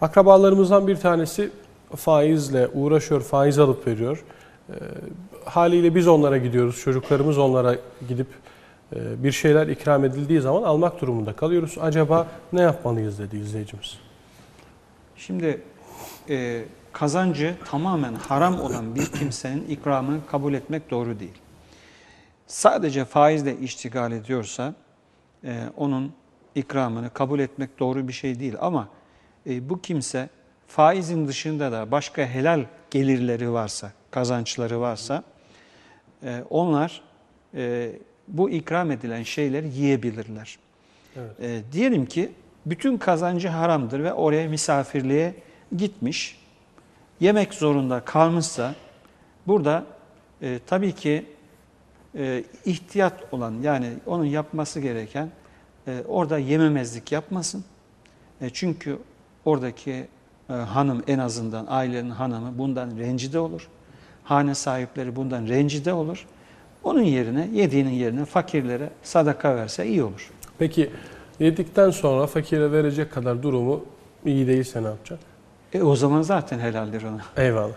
Akrabalarımızdan bir tanesi faizle uğraşıyor, faiz alıp veriyor. Ee, haliyle biz onlara gidiyoruz, çocuklarımız onlara gidip e, bir şeyler ikram edildiği zaman almak durumunda kalıyoruz. Acaba ne yapmalıyız dedi izleyicimiz. Şimdi e, kazancı tamamen haram olan bir kimsenin ikramını kabul etmek doğru değil. Sadece faizle iştigal ediyorsa e, onun ikramını kabul etmek doğru bir şey değil. Ama e, bu kimse faizin dışında da başka helal gelirleri varsa, kazançları varsa e, onlar e, bu ikram edilen şeyleri yiyebilirler. Evet. E, diyelim ki bütün kazancı haramdır ve oraya misafirliğe gitmiş, yemek zorunda kalmışsa burada e, tabii ki e, ihtiyat olan yani onun yapması gereken e, orada yememezlik yapmasın. E, çünkü oradaki e, hanım en azından ailenin hanımı bundan rencide olur. Hane sahipleri bundan rencide olur. Onun yerine yediğinin yerine fakirlere sadaka verse iyi olur. Peki yedikten sonra fakire verecek kadar durumu iyi değilse ne yapacak? E o zaman zaten helaldir ona. Eyvallah.